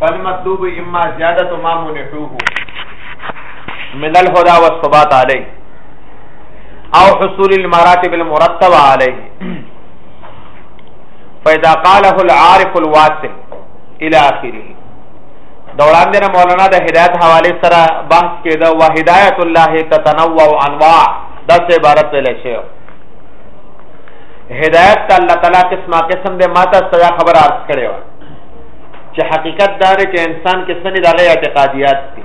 فالمطلوب اما زیادت ما منحوه من الهدى والثبات عليه او حصول المراتب المرتبه عليه فاذا قاله العارف الواصل الى اخره دوران دینه مولانا د هدایت حواله سره بحث کېده و هدایت الله تتنوع انواع د څه عبارت ویل شي هدایت الله تعالی قسمه قسم د ماته سزا خبر ارز کړو چې حقیقت دار چې انسان کې سنې د هغه اعتقادیات دي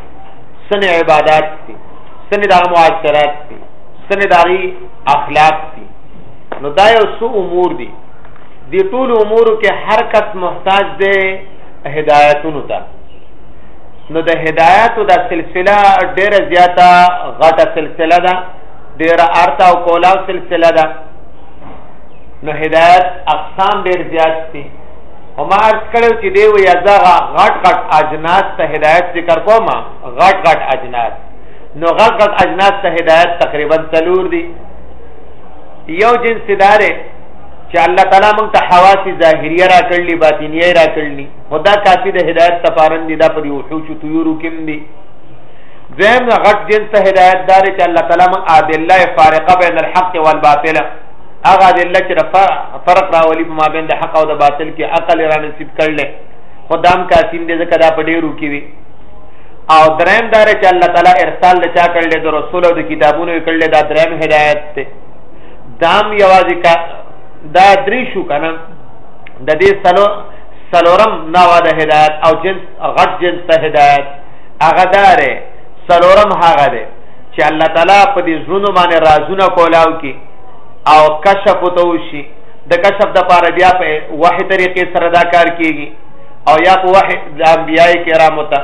سنې عبادت دي سنې د هغه معاشرات دي سنې د هغه اخلاق دي نو دا یو څو امور دي دی ټول امور کې هر کس محتاج دی هدایتونو ته نو د هدایتو د سلسله ډیره زیاته غټه سلسله ده ډیره ارته او کولاو سلسله ده نو هدایت اقسام ډیر زیات دي هم عرض کړو چې دی وی ازغه غټ غټ اجناس ته هدایت ذکر کوم غټ غټ اجناس نو غټ غټ اجناس ته هدایت تقریبا تلور دي یو جنس اداره چې الله تعالی موږ ته حواس ظاهریه را کړلی باطنیه را کړلی خدا کافی د هدایت تفارن دي دا پر یو حوش طیور کوم دي زم غټ جنس هدایت دار چې الله تعالی موږ عادله فارقه بین الحق والباطل هغه د الله چې فرق راولي په مابین د حق او د باطل کې عقل را نصیب کړل خدام کاسین دې زکه دا پډېرو کې وي او دریم دار چې الله تعالی ارسال لچا کړل د رسول او د کتابونو کړل دا دریم هدایت ته دام یوازې کا دا درې شو کنه د دې سلو سلورم ناوا د هدایت او جنس غټ جنس ته هدایت هغه دار سلورم هغه دی چې الله تعالی په دې زونو باندې رازونه کولاو کې او کشف ته وشي د کشف د پاره بیا په وحي طریقې سره دا کار کیږي او یا په وحي د انبیاء کرامو ته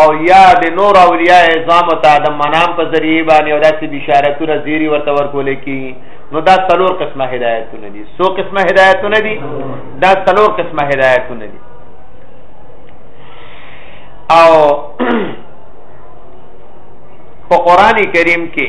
او یا د نور اولیاء اعظام ته د منام په ذریعه باندې او داسې بشارتونه زیری ورته ورکول کی نو دا څلور قسمه هدایتونه دي سو قسمه هدایتونه دي دا څلور قسمه هدایتونه دي او په قران کریم کې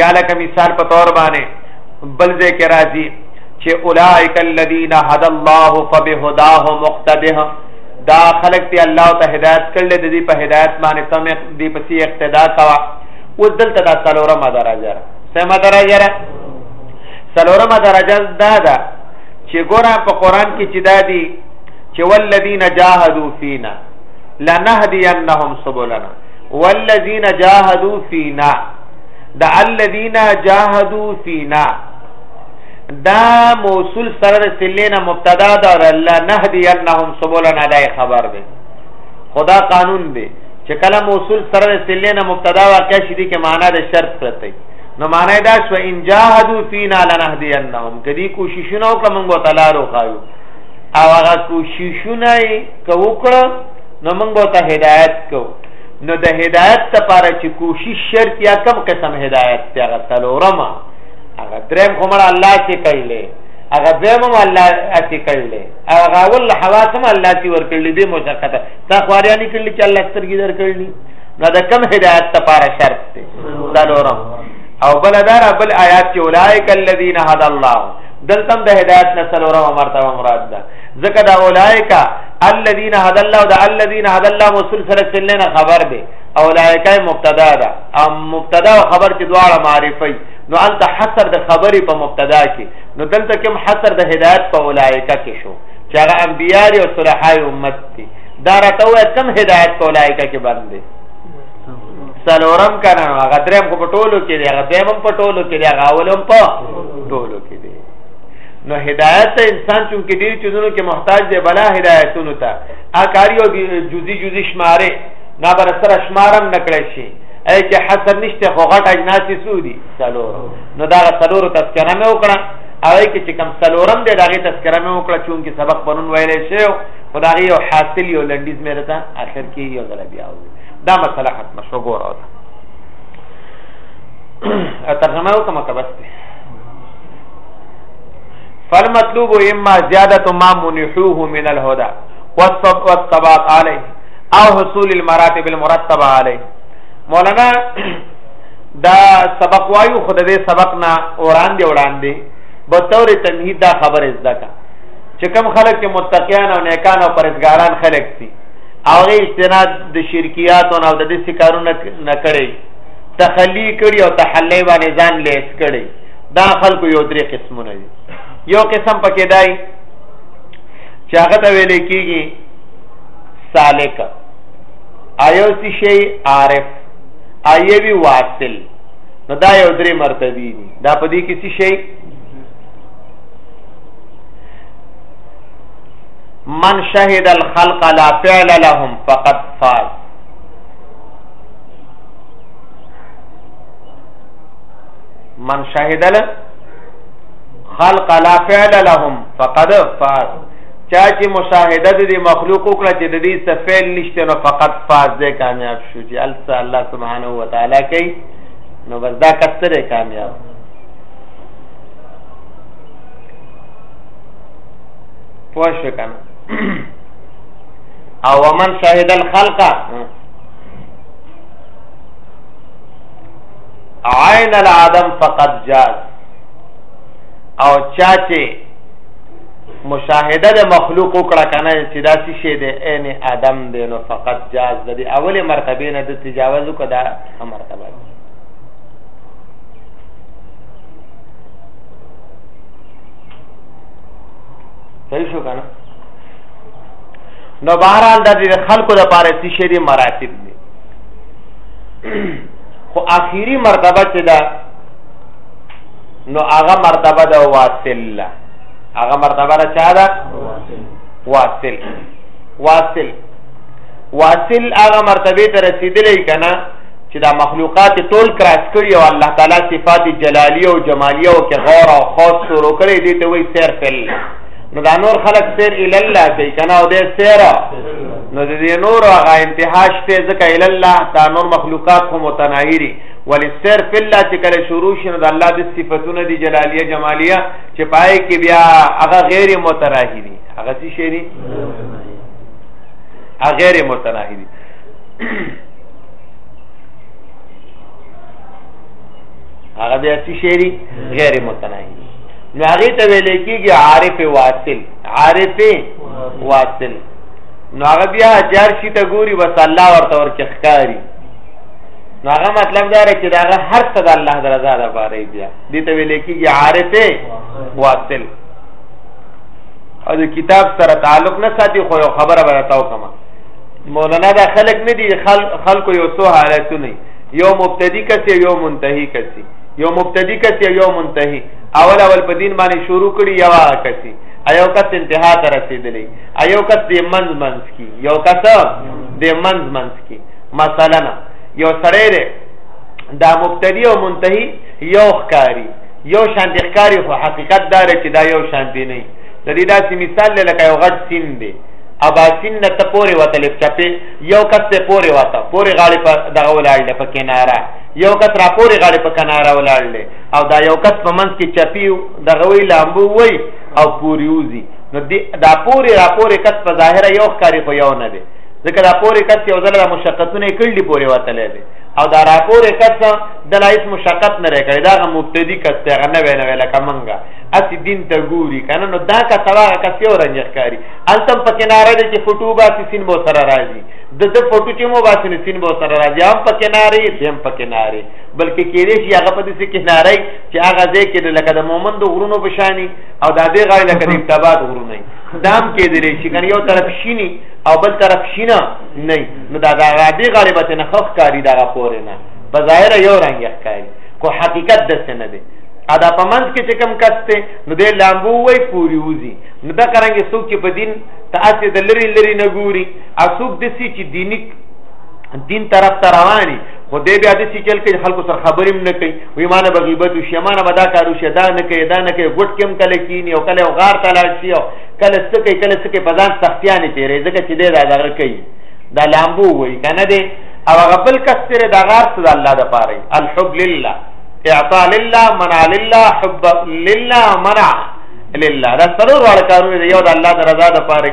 یا لکه مثال په تور باندې بل ځای کې راځي چې اولائک الذین هدى الله فبهداه مقتده دا خلق ته الله ته هدایت کړل د دې په هدایت باندې تم دې پسې اقتدا کوا و دلته دا څلورم درجه را سمه درجه را څلورم درجه دا ده چې ګوره په قران کې چې دا دي چې والذین جاهدوا فینا لنهدینهم سبلنا والذین جاهدوا فینا د الذين جاهدوا فينا دا موصول سره د سلینا مبتدا دا الله نهدی انهم سبولنا دای خبر دی خدا قانون دی چې کله موصول سره د سلینا مبتدا واقع شې دي کې معنا د شرط پرته نو معنا دا شو ان جاهدوا فينا لنهدی انهم کدی کوششونه وکړه موږ تعالی روخایو او هغه کوششونه کوو کړه نو موږ ته هدایت کوو نو د هدایت لپاره چې کوشش شرط یا کم قسم هدایت ته هغه تلورم هغه درم کومه الله چې کړلې هغه درم الله چې کړلې هغه ول حواسم الله چې ور کړلې دې مشقته تا خواریا نه کړلې چې الله سترګې در کړلې نو د کم هدایت لپاره شرط دی تلورم او بل دار بل آیات چې اولایک الذین هدى الله دلته د هدایت نسل اور مرتبه مراد ده ځکه دا اولایکا الذين هدى الله او د الذين هدى الله موصول سره چلنه خبر دی او لایکای مبتدا ده او مبتدا او خبر چې دواړه معرفي نو انت حصر د خبرې په مبتدا کې نو دلته کوم حصر د هدایت په اولایکه کې شو چې هغه انبیاء او صلحای امت دي دا راته وای کم هدایت په اولایکه کې باندې سلورم کنه هغه درم کو پټولو کې دی هغه دیم پټولو کې دی هغه اولم په ټولو کې نو هدایت ته انسان چون کې ډیر چیزونو کې محتاج دی بلا هدایتونو ته اکاری او جزئی جزئی شماره نه بر سره شمارم نکړی شي اې چې حسن نشته خو غټ اجناس سودي څلور نو دا څلور تذکرہ مې وکړه هغه کې چې کم څلورم دی داغه تذکرہ مې وکړه چون کې سبق پرون ویلې شو خدای یو حاصل یو لنډیز مې راته اخر کې یو ځل بیا دا مسله ختمه شو ګوره ترجمه وکم ته بس فالمطلوب اما زیادت ما منحوه من الهدى والثبات عليه او حصول المراتب المرتبه عليه مولانا دا سبق وایو خود دې سبق نه وړاندې وړاندې به تور تمهید دا خبره زده کا چې کم خلک چې متقیان او نیکان او پرهیزګاران خلک دي او غي اجتناب د شرکیات او د دې سکارونه نه کړي تخلی کړي او تحلی باندې ځان لیس کړي دا خلکو یو درې قسمونه دي یو قسم پکې دای چې هغه ته ویل کېږي سالک ایو سی شی عارف ایوی واصل نو دا یو درې مرتبه دي دا په دې کې څه شی من شهد الخلق لا فعل لهم فقد فاز من شهد له خلق لا فعل لهم فقد فاز چا چې مشاهده د دې مخلوق وکړه چې د دې څه فعل نشته نو فقط فاز دې کامیاب شو چې السا الله سبحانه و تعالی کوي نو بس دا کثره کامیاب پوه شو کنه او ومن شهد الخلق عین العدم فقط جاز او چا چې مشاهده د مخلوق وکړه کنه چې دا څه شی دی عین ادم دی نو فقط جاز د دې اولې مرتبه نه د تجاوز وکړه دا مرتبه ده صحیح شو کنه نو بهرحال د خلکو لپاره څه شی دی مراتب دی خو اخیری مرتبه چې ده نو هغه مرتبه ده واصل هغه مرتبه را چا ده واصل واصل واصل هغه مرتبه ته رسیدلې کنا چې دا مخلوقات ټول کراس کړی او الله تعالی صفات جلالیه او جمالیه او کې غور او خوص شروع کړی دي ته وایي سیر فل نو دا نور خلق سیر الی الله کوي کنه او دې سیر نو دې نور هغه انتها شته ځکه الی الله دا نور مخلوقات هم متناهری ولی سیر فی الله چې کله شروع شنه د الله د صفاتونو دی جلالیه جمالیه چې پای کې بیا هغه غیر متناهری هغه څه شي نه هغه غیر متناهری هغه بیا څه شي غیر متناهری نو هغه ته ویل کېږي عارف واصل عارف واصل نو هغه بیا جار شي ته ګوري بس الله ورته ورکه ښکاری نو هغه مطلب دا رې چې دا هر څه د الله درزا ده باره بیا دې ته ویل کېږي عارف واصل او د کتاب سره تعلق نه ساتي خو یو خبره به تاو کما مولانا دا خلق نه دي خلق یو څو حالتونه یو مبتدی کسي یو منتهی کسي یو مبتدی کسي یو منتهی اول اول په دین باندې شروع کړي یو هغه کسي ایو کس انتها ته رسیدلی ایو کس د منځ منځ کی یو کس د منځ منځ کی مثلا یو سړی دی دا مبتدی او منتهی یو ښکاری یو شان د ښکاری خو حقیقت دار چې دا یو شان دی نه د دې داسې مثال لکه یو غټ سین دی اباسین نه ته پورې وتل چپه یو کس ته پورې وته پورې غاړې په دغه ولاړ په کناره یو کس را پورې غاړې په کناره ولاړ او دا یو کس په منځ کې چپی دغوي لامبو وای او پوری وزي نو دا پوری را پوری کس په ظاهره یو ښکاری خو یو نه دی ځکه دا پوری کس یو ځل مشقتونه کړلی پوری وتلې دی او دا را پوری کس د لایس مشقت نه کړی دا غو مبتدی کس ته غنه وینه ویل کمنګا اسی دین ته ګوري کنه نو دا کا سوا کس یو رنګ ښکاری التم په کناره دی چې فوټو با سین بو سره راځي د د فوټو چې مو باسنه سین بو سره راځي هم په کناره دیم په کناره بلکې کېدې شي هغه په دې څه کناري چې هغه ځای کې لکه د مومن د غرونو په شاني او د دې غاړې لکه د ابتباد غرونه دام کېدې شي کنه یو طرف شینی او بل طرف شینا نه نو دا د دې غاړې به نه خخ کاری دا پورې نه په ظاهر یو رنګ ښکاری کو حقیقت د څه نه دی ادا په منځ کې چې کم کسته نو دې لامبو وای پوری وزي نو دا کرانګي څوک چې په دین تاسو د لری لری نه ګوري او څوک دسی چې دینی دین طرف ته رواني خو دې بیا د سیکل کې خلکو سره خبرې نه کوي وی مال به غیبت شي مانه به دا کارو شي دا نه کوي دا نه کوي ګټ کم کله کینی او کله غار ته لاړ شي او کله سکه کله سکه په ځان سختیانه تیرې ځکه چې دې دا دغه کوي دا لامبو وای کنه دې او غبل کثره دا غار څه د الله د پاره الحب لله اعطاء لله منع لله حب لله منع لله دا سره ورکارونه یو د الله د رضا د پاره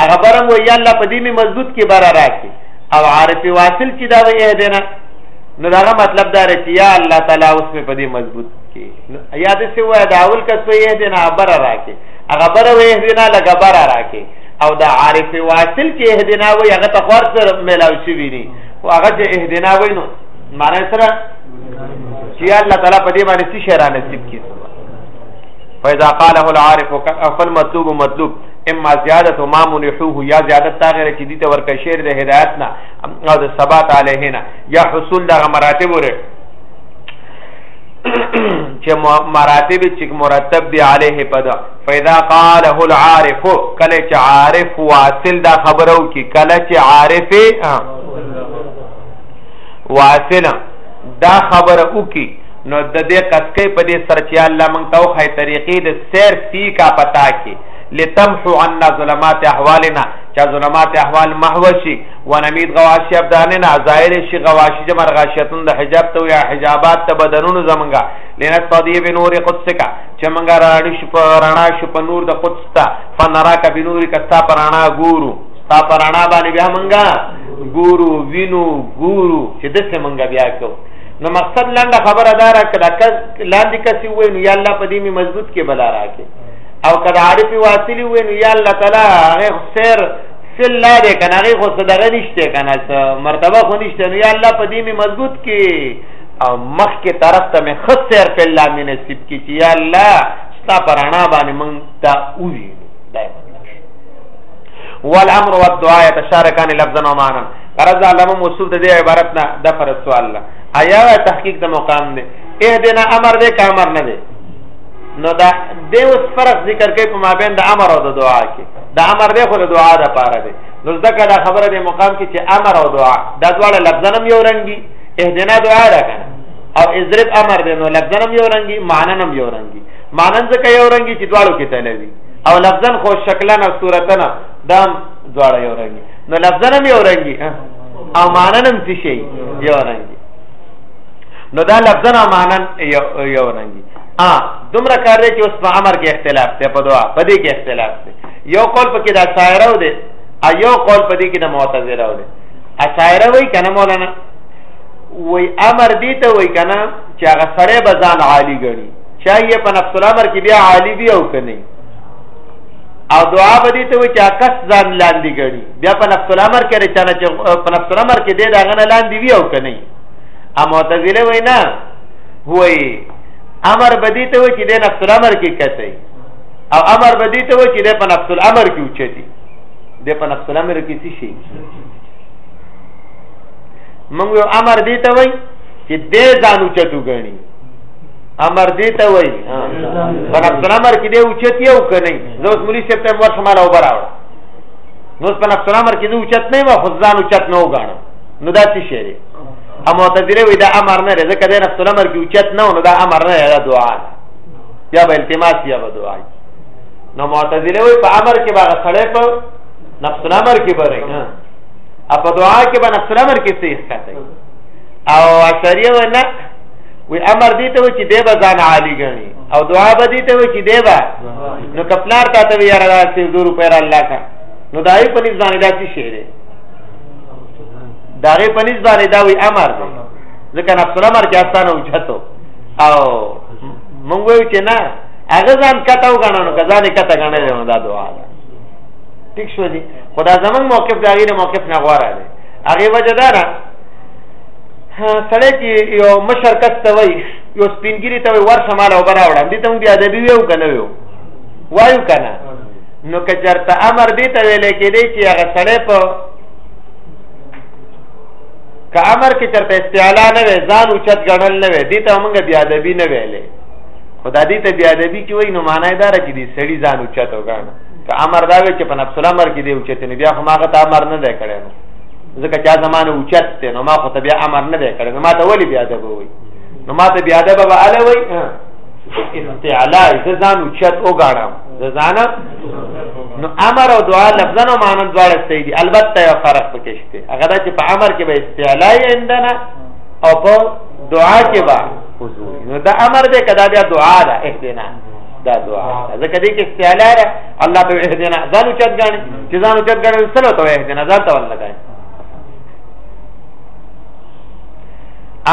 هغه برم وی یا الله په دې می مضبوط کې بار راکې او عارف واصل چې دا وی اهدنا نو دا مطلب دا رچ یا الله تعالی اوس می په دې مضبوط کې یا دې څه وای دا اول کس وی اهدنا بار راکې هغه بر وی اهدنا لګا بار راکې او دا عارف واصل چې اهدنا وی هغه تخور سره ملاوي شي ویني او هغه چې اهدنا وی نو معنی سره چې الله تعالی په دې باندې څه شي را نصیب کړي فاذا قاله العارف فالمطلوب مطلوب اما زیادت ما منحوه یا زیادت تا غیر چې دي ته ورکه شعر د هدایت نه او د ثبات علیه نه یا حصول د مراتب ور چې مراتب چې مرتب دی علیه پدا فاذا قاله العارف کله چې عارف واصل دا خبرو کې کله چې عارف واصل دا خبره وکي نو د دې قصې په دې سرچیا الله مونږ ته خو طریقې د سیر فی کا پتا کې لتمحو عنا ظلمات احوالنا چا ظلمات احوال محو شي ونمید غواشی ابداننا ظاهر شي غواشی جمر غاشیتون د حجاب ته یا حجابات ته بدنونو زمنګا لنت فضیه بنور قدسک چې منګا راړو شو په رڼا شو په نور د قدس ته فنراک بنور کستا پر رڼا ګورو ستا پر رڼا باندې بیا منګا ګورو وینو ګورو چې دسه منګا بیا کو نو مقصد لنډه خبره دارا کړه کس لاندې کسي وې نو یا الله په دې می مضبوط کې بلا راکې او کدا عارف واصلی وې نو یا الله تعالی هغه سر سل لا دې کنه هغه خو صدقه نشته کنه مرتبه خو نشته نو یا الله په دې می مضبوط کی او مخ کې طرف ته مې خود سیر په الله مې نصیب کی چې یا الله ستا پرانا باندې مونږ ته وی دایمه والامر والدعاء يتشاركان لفظا ومعنا غرض علامه موصوف د دې عبارت نه د فرض سوال لا آیا تحقیق د مقام دی اهدنا امر دې کا امر نه دی نو دا د اوس فرق ذکر کوي په مابین د امر او د دعا کې د امر دی خو د دعا د پاره دی نو ځکه دا خبره د مقام کې چې امر او دعا دا دواړه لفظنم یو رنګي اهدنا دعا ده کنه او اضرب امر دی نو لفظنم یو رنګي معننم یو رنګي معنن ځکه یو رنګي چې دواړو کې تلوي او لفظن خو شکلا او صورتنا دا دواړه یو رنګي نو لفظنم یو رنګي او معننم څه شي یو رنګي نو دا لفظنا معنن یو رنګي ا دومره کار دی چې اوس په امر کې اختلاف دی په دعا په دې کې اختلاف دی یو قول پکې د اشاعره و دی یو قول په دې کې د معتزله و دی اشاعره وای کنه مولانا وای امر دی ته وای کنه چې هغه سره بزان عالی غني چاهیه په نفس الامر کې بیا عالی بیا او کني او دعا به دي ته وي چې کس ځان لاندې غړي بیا په نفس الامر کې رچانه چې په نفس الامر کې دې دا غنه لاندې وی او کني ا معتزله وای نه وای امر بدی ته و چې د نفس الامر کې کته او امر بدی ته و چې د په نفس الامر کې اوچتي د په نفس الامر کې څه شي موږ یو امر دی ته وای چې د ځان اوچتو غني امر دی ته وای په نفس الامر کې دی اوچتي او کني زه اوس مولوی صاحب ته ورته مال او براو نو په نفس الامر کې دی اوچت نه و خو ځان اوچت نه وګاڼو نو دا څه شي ا معتزله وی دا امر نه لري ځکه د نفس الامر کې اوچت نه نو دا امر نه لري دعا یا به التماس یا به دعا نو معتزله وی په امر کې باغ سړې په نفس الامر کې بره نه ا په دعا کې به نفس الامر کې څه ښکته او اشریه و نه وی امر دي ته چې دیبا ځان عالی غني او دعا به دي ته چې دیبا نو کپلار تا ته یاره دا 200 روپیا الله کا نو دای په نس باندې دا څه شی دی دا غي په نسبت باندې دا وی امر دی ځکه نفس الامر کې اسانه وجهتو او مونږ وی چې نه هغه ځان کته وګڼنو کزان کته غنه دی دا دعا ده ټیک شو دی خدا زمون موقف دا غیر موقف نه غواره دی هغه وجه دا نه سړی چې یو مشر کس ته وای یو سپینګری ته ور شمال او برا وړم دي ته بیا ادبي ویو کنه ویو وایو کنه نو که چرته امر دی ته ویل کېدی چې هغه سړی په که امر کې چرته استعلا نه وي ځان اوچت غړل نه وي دي ته موږ بیا ادبی نه ویلې خدا دې ته بیا ادبی کې وای نو معنی دار چې دي سړی ځان اوچت وګاڼه که امر دا وي چې په نفس الامر کې دی اوچت نه بیا خو ماغه ته امر نه دی کړی نو ځکه چې زمانه اوچت دی نو ما خو ته بیا امر نه دی کړی نو ما ته ولی بیا ادب وای نو ما ته بیا ادب به اله وای استعلا ځان اوچت وګاڼم ځانه نو امر او دعا لفظا او معنا دواړه صحیح دي البته یو فرق پکې شته هغه دا چې په امر کې به استعلای عندنا او په دعا کې به حضور نو دا امر دې کدا بیا دعا ده اهدنا دا دعا ځکه دې کې استعلای ده الله په اهدنا ځانو چت غاڼي چې ځانو چت غاڼي سره ته اهدنا ځان ته ولګای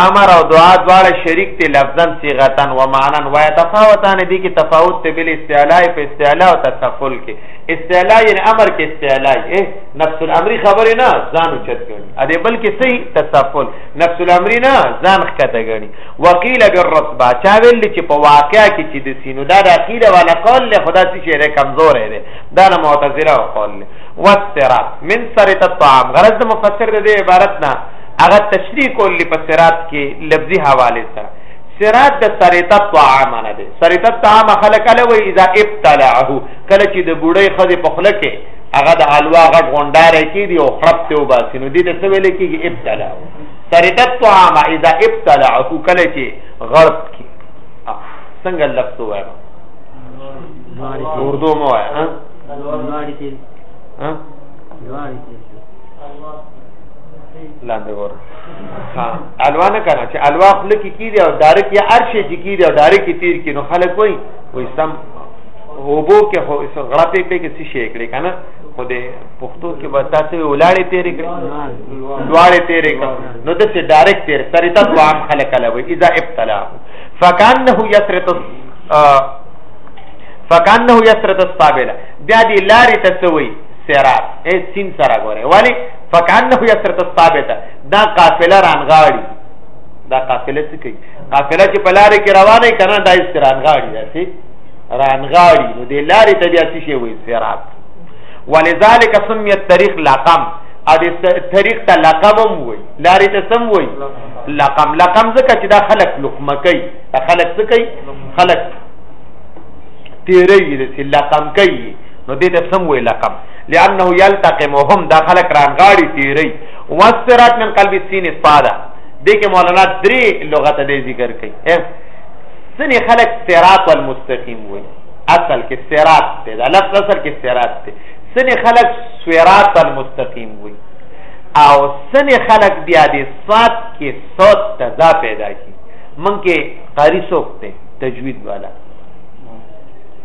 امر او دعا دواړه شریک دي لفظا صيغتا و معنا و يتفاوتان دي کې تفاوت ته بل استعلاء په استعلاء او تسفل کې استعلاء یعنی امر کې استعلاء اے نفس الامر خبره نه ځان چت غني ا دې بلکې صحیح تسفل نفس الامر نه ځان خته غني وقيل بالرتبه چا ویل چې په واقعیا کې چې د سینو دا د عقیده والا قول له خدا چې شعر کمزور دی دا نه معتزله قول له واسترا من سرت الطعام غرض مفسر دې عبارت نه هغه تشریح کول په صراط کې لفظي حواله سره صراط د سریته طعام نه دی سریته طعام خلق له وی اذا ابتلعه کله چې د بوډۍ خزه په خله کې هغه د حلوا غټ غونډار کې دی او خراب ته وباسي نو دې ته ویل کېږي ابتلعه سریته طعام اذا ابتلعه کله چې غرب کې څنګه لفظ وایم اردو مو وایم ها ها لاندې ور ها الوا نه کنه چې الوا خپل کې کی دی او دارک یا ارشه چې کی دی او دارک کې تیر کې نو خلک وای وای سم هوبو کې هو اس غړا په کې څه شي کړی کنه خو دې پښتو کې به تاسو ولاړې تیرې کړې دواړې تیرې کړې نو د څه ډایرکټ تیر سره تاسو عام خلک لوي اذا ابتلا فکانه یسرت فکانه یسرت الصابله بیا دې لارې ته سوي سرات اے سین سره غوره ولی فکانه یسرت الثابته دا قافله رانغاړي دا قافله څه کوي قافله چې په لارې کې روانه کنه دا استرانغاړي داسي رانغاړي نو د لارې ته بیا څه شي وي سرات ولذلك سمي الطريق لقم او د طریق ته لقم هم وي لارې ته سم وي لقم لقم ځکه چې دا خلق لقمه کوي دا خلق څه کوي خلق تیرې دي چې لقم کوي نو دې ته سم وي لقم لانه یلتقمهم دا خلق رانغاړي تیری وسرات من قلب السین اسفاده دې کې مولانا درې لغت دې ذکر کړي سني خلق صراط المستقیم وایي اصل کې صراط ته دا لفظ اصل کې صراط ته سني خلق صراط المستقیم وایي او سني خلق بیا دې صاد کې صوت تضا پیدا کی من کې قاری سوکته تجوید والا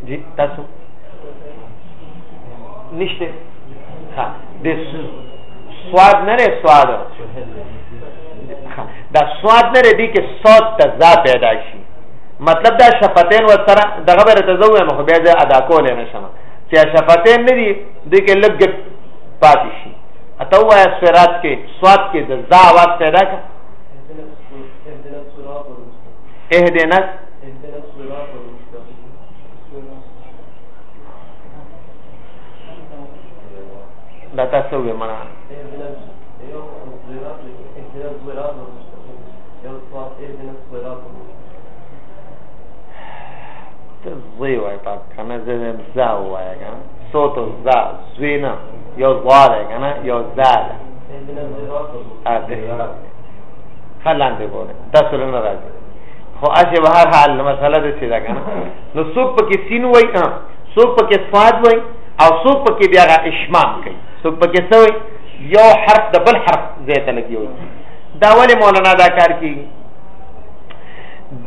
جی تاسو نشته ها د سواد نه لري سواد دا سواد نه لري کې صوت تزا پیدا شي مطلب دا شفتین و سره دغه بر ته زو مخ بیا ځه ادا کول نه شم چې شفتین نه دي د کې لګ پاتې شي اته وای سرات کې سواد کې د زا आवाज پیدا کا اهدنا دا تاسو وې مړه ته زوی وای پاک کنه زه هم زا وای کنه صوت زا زوی نه یو زا ده کنه یو زا ده خلان دی بوله تاسو نه راځي خو اسی به هر حال مسله دې سیدا کنه نو څوک پکې سین وای څوک پکې صاد وای او څوک پکې بیا را اشمام کوي څوک پکې څه وای یو حرف د بل حرف ځای ته لګي وای دا ولې مولانا دا کار کوي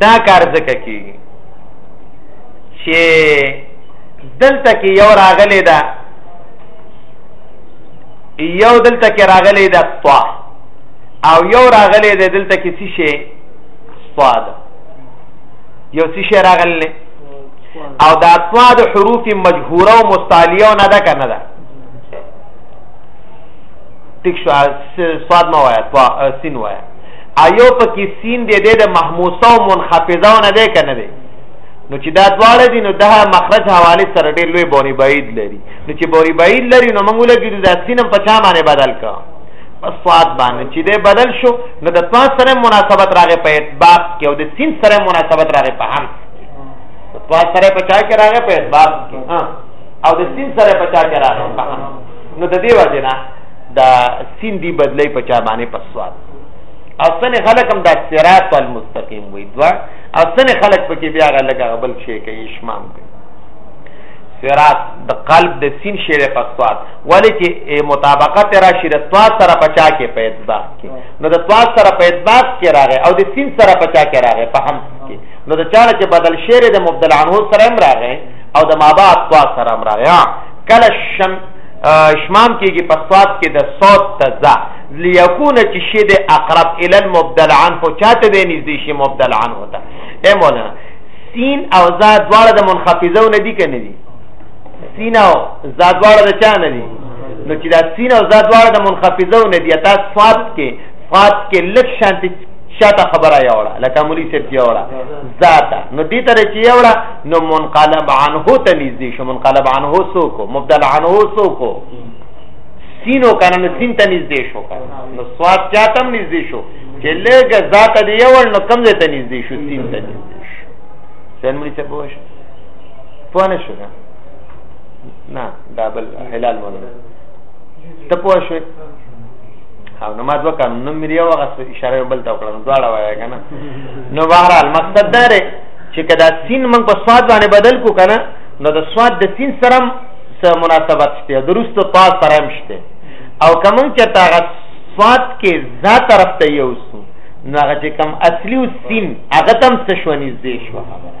دا کار ځکه کوي چې دلته کې یو راغلی ده یو دلته کې راغلی ده طا او یو راغلی ده دلته کې څه شي صاد یو څه شی راغلی نه او دا توا د حروف مجهوره او مستعلیه نه ده کنه ده ټیک شو صاد ما وایا توا سین وایا ایو پکې سین دې دې د محموسه او منخفضه نه ده کنه ده نو چې دا دواړه دي نو دا مخرج حواله سره ډېر لوی بونی بعید لري نو چې بونی بعید لري نو موږ لګیږي دا سینم په چا باندې بدل کړو صاد باندې چې دې بدل شو نو د توا سره مناسبت راغې په اطباق کې او د سین سره مناسبت راغې په هم توا سره په چا کې راغې په اطباق کې او د سین سره په چا کې راغې په هم نو د دې وجه نه د سین دی بدلې په چا باندې په صاد او څنګه خلک هم د صراط المستقیم وې دوا او څنګه خلک پکې بیا غلګه غبل شي کوي شمام کوي صراط د قلب د سین شیره په صاد ولی چې مطابقت راشي د توا سره پچا کې په اطباق کې نو د توا سره په اطباق کې راغی او د سین سره پچا کې راغی په هم کې نو د چا چې بدل شعر د مبدل عنه سره هم راغی او د مابا توا سره هم راغی کله شم شمام کېږي په صاد کې د صوت تزا ليكون چې شی د اقرب ال المبدل عنه چاته به نږدې شي مبدل عنه ته اے مولانا سین او زا دواړه د منخفضو نه دي کنه دي سینه او زادواړه د چا نه دي نو چې دا سینه او زادواړه د منخفضه نه دي تا صاد کې صاد کې لک شانتي شاته خبره یوړه لکه مولوی صاحب چې یوړه ذاته نو دې تر چې یوړه نو منقلب عنه ته نږدې شو منقلب عنه سوکو مبدل عنه سوکو سینو کنه نو سین ته نږدې شو نو صاد چاته نږدې شو چې لګ ذاته دی یوړ نو کم ځای ته نږدې شو سین ته نږدې شو سن مولوی صاحب وښه پوه نه شو نه دا بل حلال مولانا ته پوه شوې او نو ما دوه کم نو مې یو هغه اشاره بل ته وکړه نو دواړه وایي که نه نو بهرحال مقصد دا دی چې که دا سین موږ په سواد باندې بدل کړو که نه نو د سواد د سین سره هم څه مناسبت شته د وروسته طا سره هم شته او که موږ چېرته هغه سواد کې ځا طرف ته یوسو نو هغه چې کوم اصلي سین هغه ته هم څه شوه نږدې شوه خبره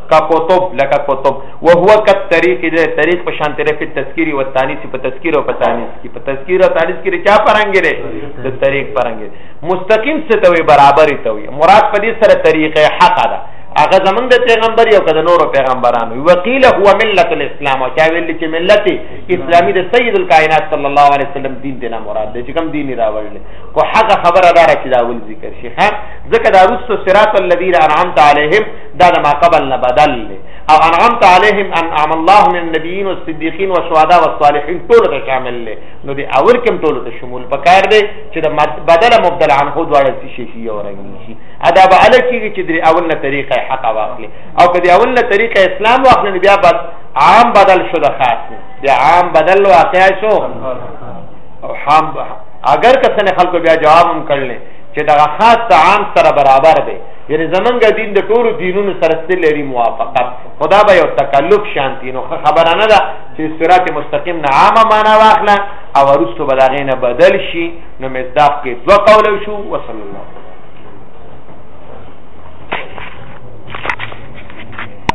کا کتب لکه کتب وهو کت طریق دې طریق په شان طریق په تذکری او تانیث په تذکیر او په تانیث کې په تذکیر او تانیث کې چا پرنګ لري د طریق پرنګ مستقیم څه ته وي برابر ته وي مراد په دې سره طریق حق ده هغه زمونږ د پیغمبر یو کده نورو پیغمبرانو وکیل هو ملت الاسلام او چا ویل چې ملت اسلامي د سید الکائنات صلی الله علیه وسلم دین دینه مراد دی چې کوم دین راوړل کو حق خبره دار چې دا ول ذکر شي ها ځکه دا رسو صراط الذین انعمت علیهم دا د ما قبل نه بدل دی او انعمت عليهم انعم الله من النبيين والصديقين والشهداء والصالحين ټول ته شامل دی نو دی اول کوم ټول ته شمول پکار دی چې د بدل مبدل عن خود واړه شي شي او رنګ شي ادا به ال کیږي چې د اول نه طریقه حق واخلي او که د اول نه طریقه اسلام واخلي بیا بس عام بدل شو د خاص بیا عام بدل واقع شو او حام اگر کسنه خلکو بیا جواب هم کړل چې دا خاص عام سره برابر دی یعنی زمونږ دین د ټولو دینونو سره څه لري موافقت خدا به یو تکلف شانتی نو خبره نه ده چې صراط مستقیم نه عامه معنا واخله او ورستو بلاغې نه بدل شي نو مصداق کې دوه قول شو وصلی الله